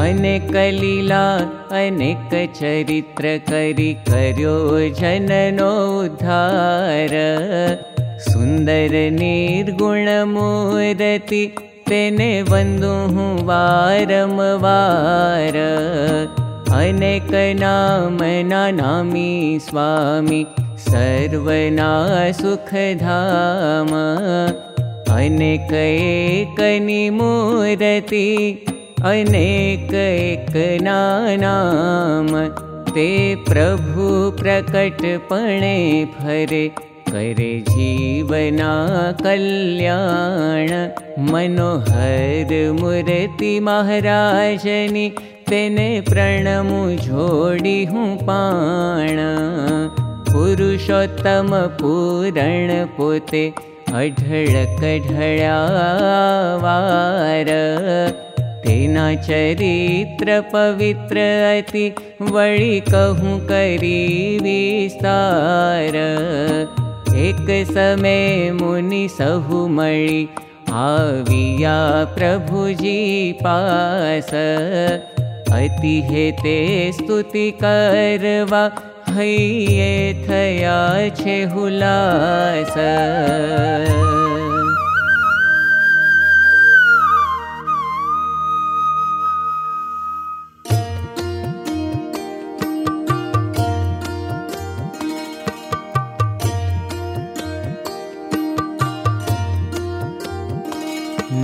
अनेक लीला अनेक चरित्र करि कर्यो जननो उद्धार। सुन्दर निर्गुण मूर्ति तेने वन्दु वारमवार। अनेक नाम नामी स्वामी सर्वना सुखधाम अनेक एकनि मूर्ति अनेक एक नाम ते प्रभु प्रकटपणे फरे करे जीवना कल्याण। मनोहर मूर्ति महाराजनी तेने प्रणमु जोड़ी हूँ पाण पुरुषोत्तम पूरण पोते अढळक ढळ्यावार तेना चरित्र पवित्र अति वळी कहूँ करी विस्तार. एक समय मुनि सहु मळी आविया प्रभुजी पास. अति हेते स्तुति करवा हैये थया छे हुलास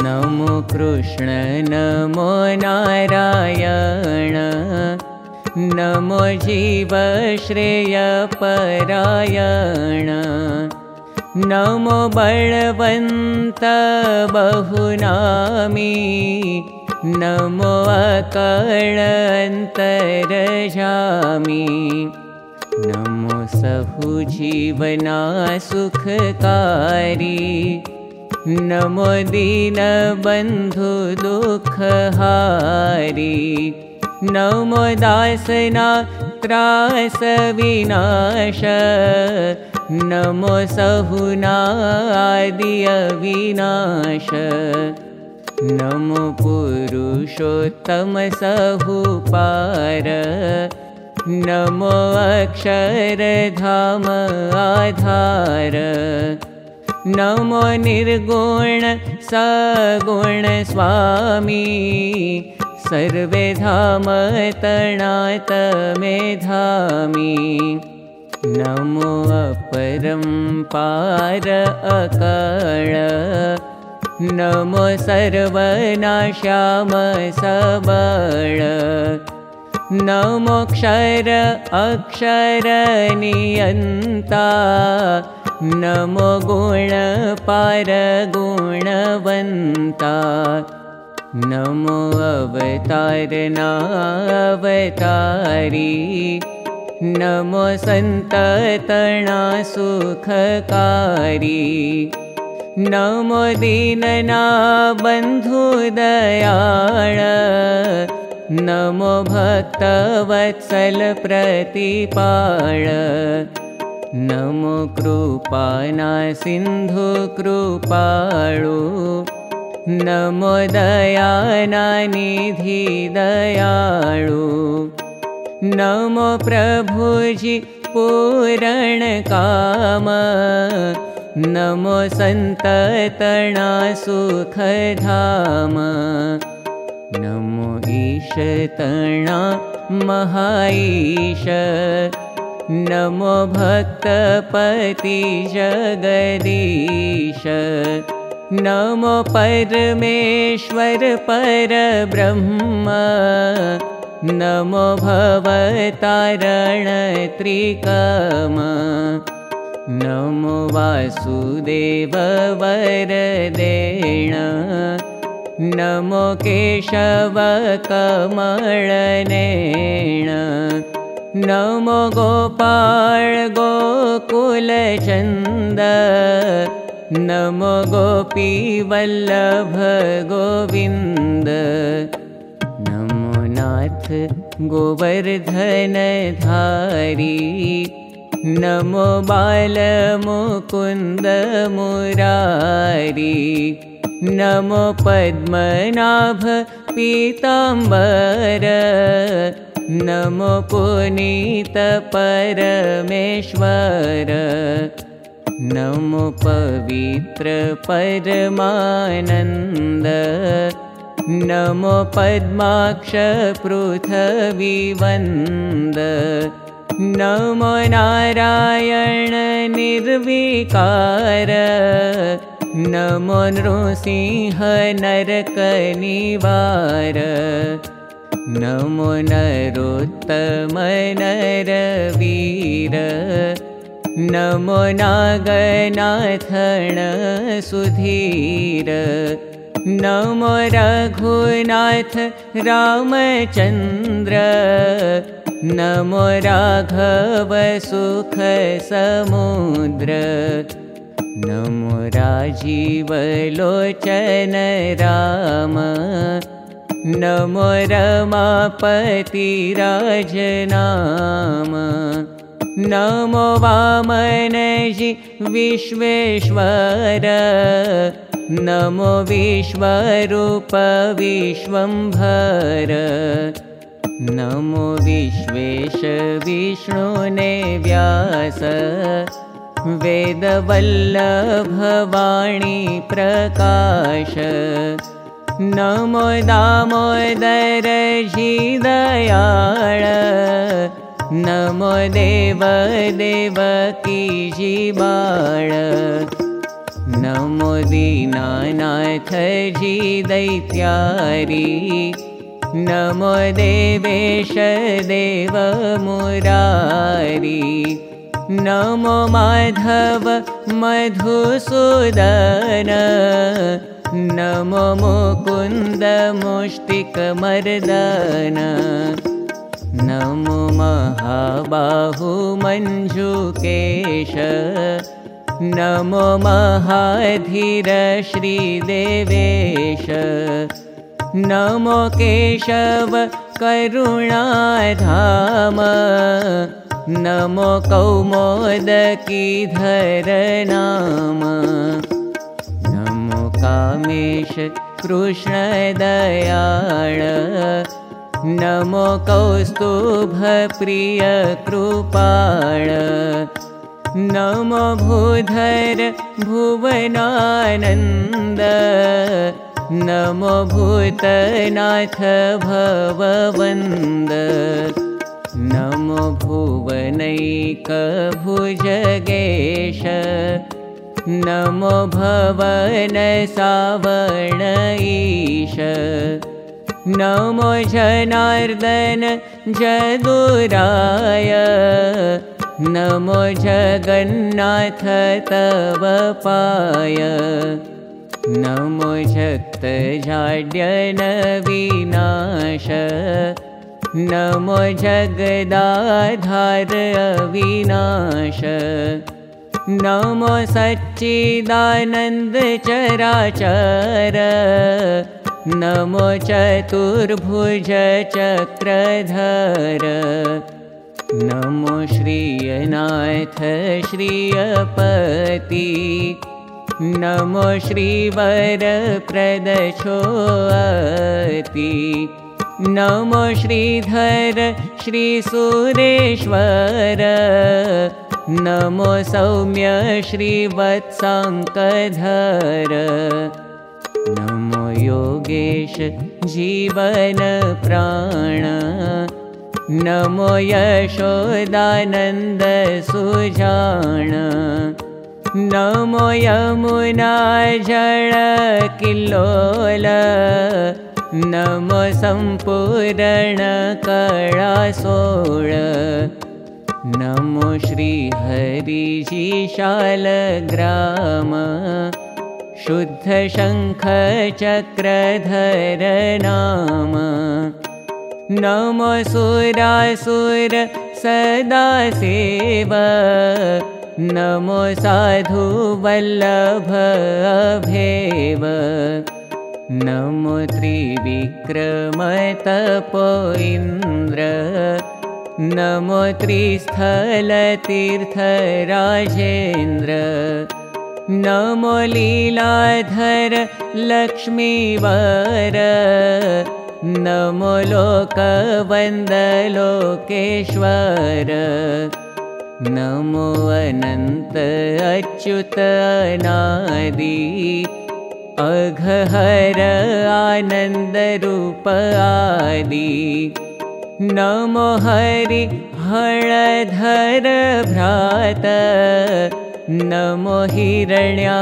नमो कृष्ण नमो नारायण नमो जीव श्रेय परायण नमो बलवन्त बहुनामी। नमो अकळन्तरजामि नमो सहु जीवना सुखकारी। नमो दीन नमो दासना त्रास विनाश। नमो सहुनादिय विनाश नमो पुरुषोत्तम सहु पार। नमो अक्षरधाम आधार। नमो निर्गुण सगुण स्वामी सर्वे धाम तणात मेधामी नमो अपरं पार अकळ नमो सर्वनाश्याम सबळ नमोक्षर अक्षर नियन्ता। नमो गुण पार गुणवन्ता नमो अवतारी नमो सन्ततना सुखकारी नमो दीनना बन्धुदयाळ नमो भक्तवत्सल प्रतिपाळ नमो कृपाना सिन्धु कृपाळु नमो दयाना निधि दयाळु नमो प्रभुजि पूरण काम। नमो सन्ततना सुखधाम नमो ईशतणा महाईश। नमो भक्तपति जगदीश नमो परमेश्वर परब्रह्म। नमो भवतारण त्रिकम। नमो वासुदेव वरदेण। नमो केशव कमलनेण नमो गोपाळ गोकुलचन्द नमो गोपीवल्लभ गोविन्द। नमो नाथ गोवर्धन धारी। नमो बालमुकुन्द मुरारी। नमो पद्मनाभ पीताम्बर। नमो पुनीत परमेश्वर नमो पवित्र परमानन्द। नमो पद्माक्ष पृथविवन्द नमो नारायण निर्विकार। नमो नृसिंह नरकनिवार नमो नरोत्तम नरवीर नमो नागनाथण सुधीर। नमो रघुनाथ रामचन्द्र नमो राघव सुख समुद्र। नमो राजीव लोचन राम। नमो रमापति राजनाम नमो वामनजि विश्वेश्वर। नमो विश्वरूप विश्वम्भर। नमो विश्वेश विष्णुने व्यास। वेदवल्लभवाणी प्रकाश। नमो दामोदर दयाळ नमो देव देव की बाळ नमो दीनानाथ जी दैत्यारी। नमो देवेश देव मुरारी। नमो माधव मधुसूदन। नमो मुकुन्द मुष्टिकमर्दन नमो महाबाहु मञ्जुकेश। नमो महाधीर श्रीदेवेश। नमो केशव करुणाधाम। नमो नाम नमो कामेश कृष्णदयाळ नमो कौस्तुभप्रिय कृपाळ नमो भूधर भुवनानन्द। नमो भूतनाथ भववन्द। नमो भुवनैकभुजगेश। नमो भवन सावणईश नमो जनार्दन जदुराय। नमो जगन्नाथ तव पाय। नमो जगतजाड्यन नमो जगदाधार अविनाश। नमो सच्चिदानन्द चराचर नमो चतुर्भुज चक्रधर नमो श्रीयनाथ श्रियपति। नमो श्रीवरप्रदशोऽति नमो श्रीधर श्रीसुरेश्वर। नमो सौम्य श्रीवत्साङ्कधर योगेश जीवन प्राण। नमो यशोदानन्द सुजान नमो यमुना जळ किल्लोल। नमो सम्पूर्ण कळासोळ नमो श्रीहरिशिशालग्राम शुद्धशङ्खचक्रधर नाम सुरासुर सदा सेव। नमो साधु वल्लभ अभेव। नमो त्रिविक्रमतपो इन्द्र नमो त्रिस्थलतीर्थ राजेन्द्र नमो लीलाधर लक्ष्मीवर। नमो लोकेश्वर नमो अनन्त अच्युत अनादि। अघहर आनन्दरूप आदि। नमो हरि हळधर भ्रात नमो हिरण्याक्षहननाथ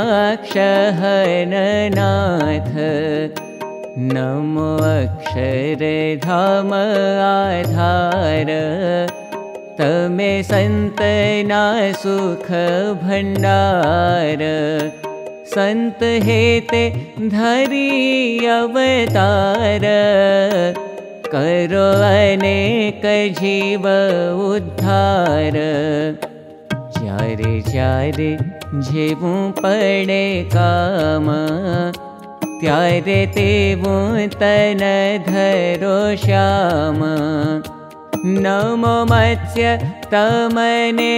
नमो अक्षरधाम आधार। तमे सन्तना सुख भण्डार सन्त हेते धरी अवतार। करो अनेक जीव उद्धार चारे चारे जेवूं पड़े काम। त्यारे तेवूं तन धरो श्याम। नमो मत्स्य तमने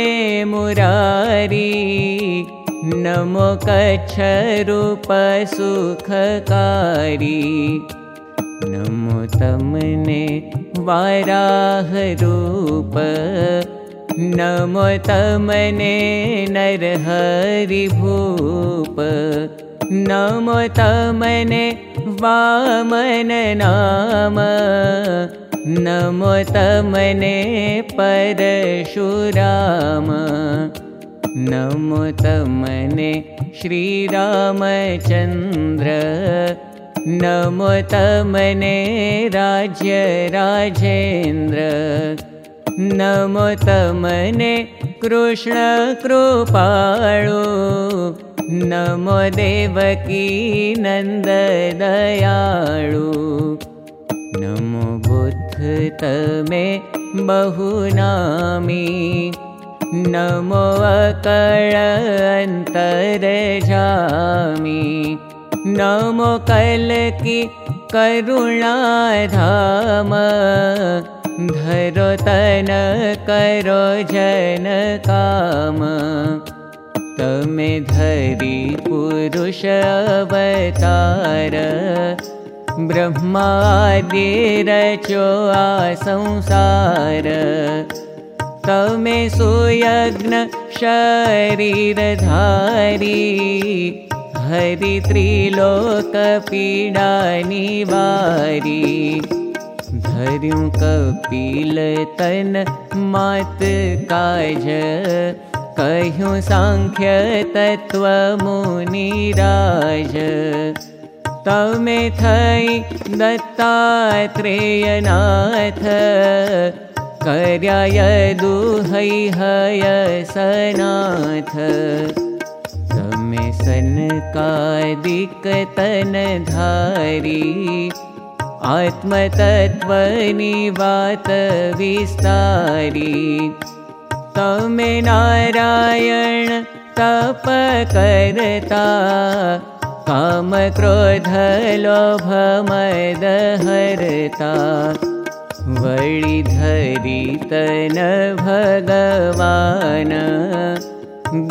मुरारी। नमो कच्छ रूप सुखकारी नमो तमने वाराह रूप नमो तमने नरहरि भूप। नमो तमने वामन नाम। नमो तमने परशुराम। नमो तमने श्रीरामचन्द्र। नमो तमने राज्य राजेन्द्र नमो तमने कृष्ण कृपाळु। नमो देवकी नन्द दयाळु नमो बुद्ध तमे बहुनामी। नमो अकळ अन्तरजामि। नमो कलकी करुणाधाम धरो तन करो जन काम। तमे धरी पुरुष अवतार। रचो आ संसार। तमे सुयज्ञ शरीरधारी हरि त्रिलोकपीडा निवारी धर्युं कपिल तन मात काज। कह्युं साङ्ख्य तत्त्व मुनिराज तमे थै दत्तात्रेयनाथ कर्याय दुहै हय सनाथ। तमे सनकादिकतन धारी आत्मतत्त्वनि वात विस्तारी तमे नारायण तप करता काम क्रोध लोभमदहरता वळि धरि तन भगवान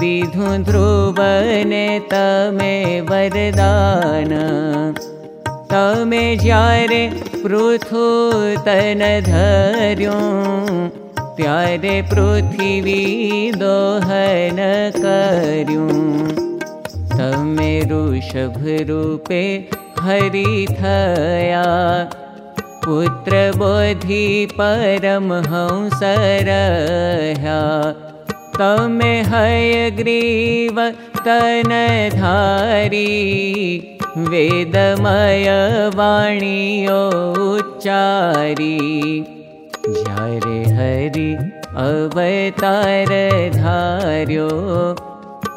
विधु ध्रुवने तमे वरदान तमे ज्यारे पृथु तन धर्यो त्यारे पृथिवी दोहन तमे ऋषभरूपे हरि थया पुत्रबोधि परमहंसरह्या। तमे हयग्रीव तनधारी वेदमय वाणीयो उच्चारी। ज्यारे हरि अवतार धार्यो।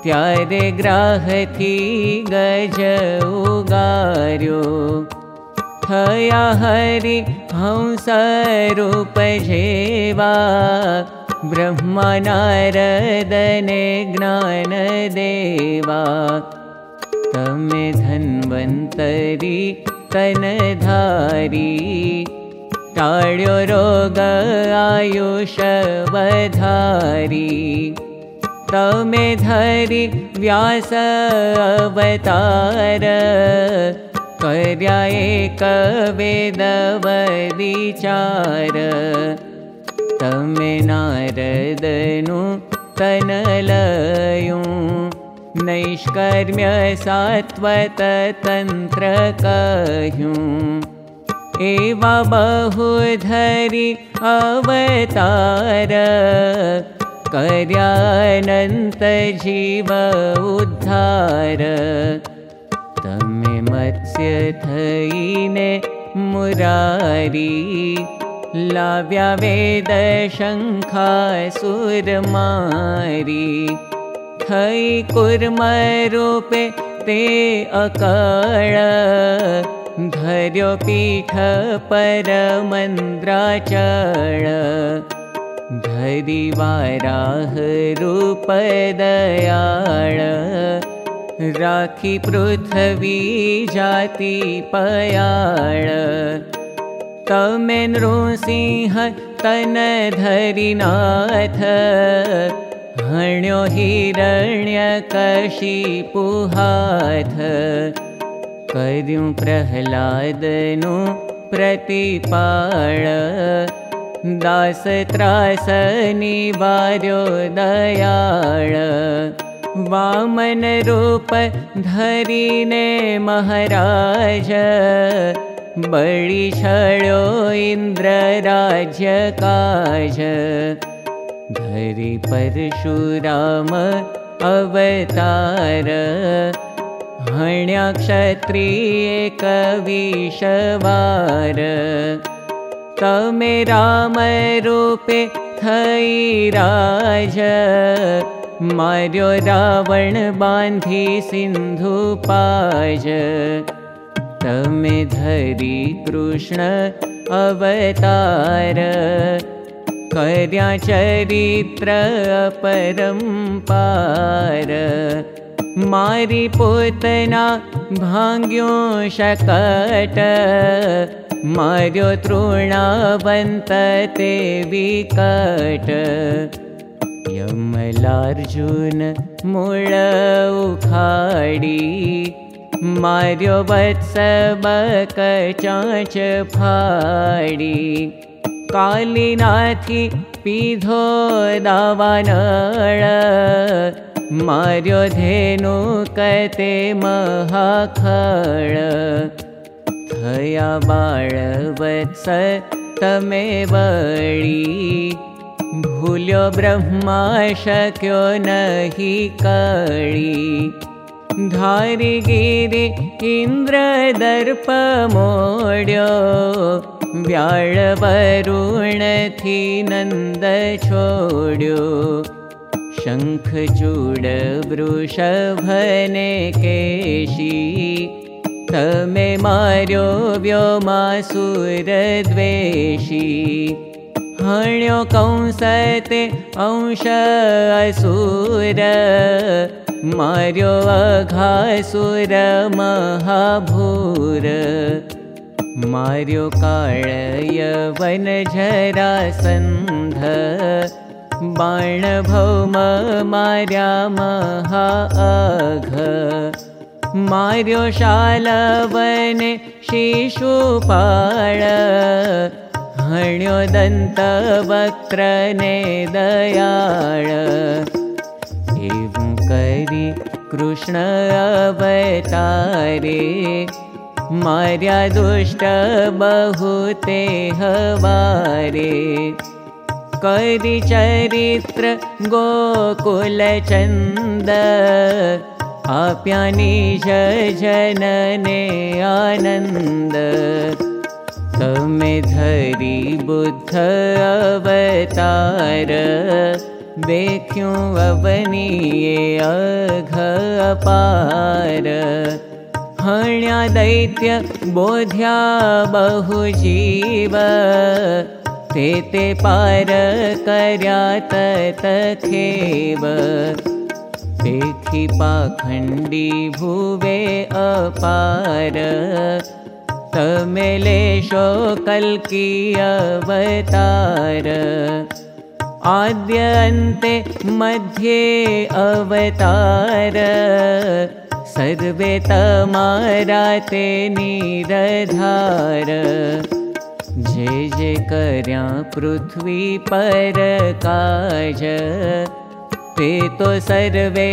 त्यारे ग्राहथी गज उगार्यो। थया हरि हंसरूप जेवा। ब्रह्मनारदने ज्ञानदेवा तमे धन्वन्तरि तनधारी। टाळ्यो रोग आयुष वधारी तमे धरि व्यास अवतार। कर्या एक वेदव विचार तमे नारदनु तनलयु नैष्कर्म्य सात्वत तन्त्र कह्युं एवा बहु धरि अवतार कर्यानन्त जीव उद्धार मत्स्य थईने मुरारी लाव्या वेद शङ्खा सुरमारी थई कुर्म रूपे ते अकाळ धर्यो पीठ परमन्द्राचळ धरि वाराह रूप दयाळ राखी पृथ्वी जाति पयाळ तमे नृसिंह तन धरिनाथ हिरण्य कशी पुहाथ कर्युं प्रह्लादनु प्रतिपाळ। दास त्रास निवार्यो दयाळ। वामन रूप धरिने महाराज बळि छळो इन्द्र राज्य काज धरि परशुराम अवतार। हण्या क्षत्रिये कविशवार तमे राम रूपे थई राज। मार्यो रावण बांधी सिंधु पाज। तमे धरी कृष्ण अवतार कर्या चरित्र परम्पार मारी पोतना भांग्यो शकट। मार्यो तृणावन्त ते विकट। यमलार्जुन मूळ उखाडी। मार्यो वत्स बकचाच फाडी कालिनाथी पीधो दावानळ महाखळ। थया बाळवत्स तमे वळी भूल्यो ब्रह्मा शक्यो नहि कळी धारि गिरि इन्द्र दर्प मोड्यो थी नन्द छोड्यो शङ्खचूड केशी तमे मार्यो व्योमासुरद्वेषी हण्यो कंसते अंश असुर मार्यो अघासुर महाभूर। मार्यो काळयवन झरासन्ध बाणभौम मार्या महा अघ। मार्यो शालवने शिशुपाळ हण्यो दन्तवक्त्रने दयाळ एवं करि कृष्ण अवतारे। मार्या दुष्ट बहुते हवारे। करि चरित्र गोकुलचन्द आप्यानि जनने आनन्द। तमे धरि बुद्ध अवतार अवनीये अघ अपार। हण्या दैत्य बोध्या बहु जीव ते ते पार कर्या तखेव देखि पाखण्डी भुवे अपार। तमेलेशो कल्की अवतार आद्यन्ते मध्ये अवतार। सर्वे तमारा ते निरधार जे कर्या पृथ्वी पर काज। ते तो सर्वे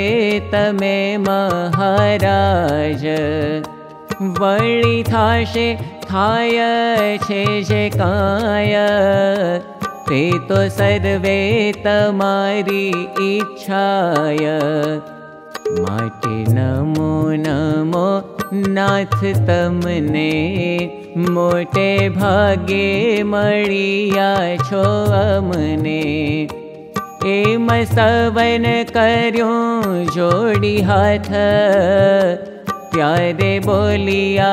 तमे महाराज। वळि थाशे थाय छे जे काय ते तो सर्वे तमारी इच्छाय। माटे नमो नमो नाथ तमने मोटे भागे मळिया छो अमने। एम सवन कर्यो जोड़ी हाथ प्यारे बोलिया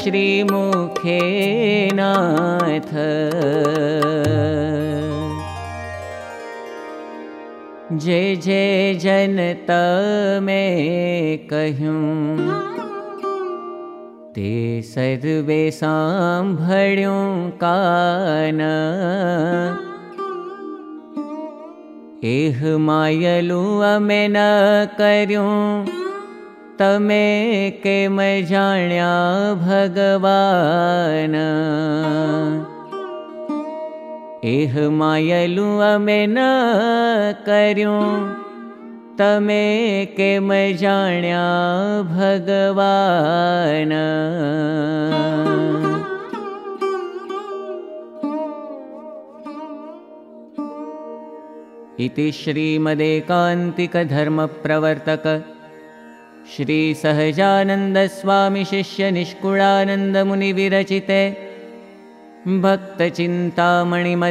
श्री मुखे नाथ जे जे जनत में कहूं ते सांभळ्यूं कान। एह मायलू अमे न कर्यूं। तमे केम जाण्या भगवान एह मायलू अमे न कर्यूं। तमे केम जाण्या भगवान। इति श्रीमदेकान्तिकधर्मप्रवर्तक श्रीसहजानन्दस्वामिशिष्यनिष्कुळानन्दमुनिविरचिते भक्तचिन्तामणिमध्ये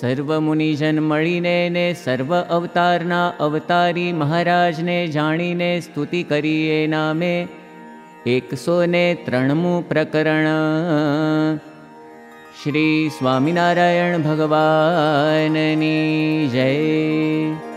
सर्वमुनिजन्मणिनेने सर्व अवतारना अवतारी महाराजने जाणीने स्तुति करिये नामे एक सोने त्रणमु प्रकरण। श्री स्वामिनारायण भगवाननी जय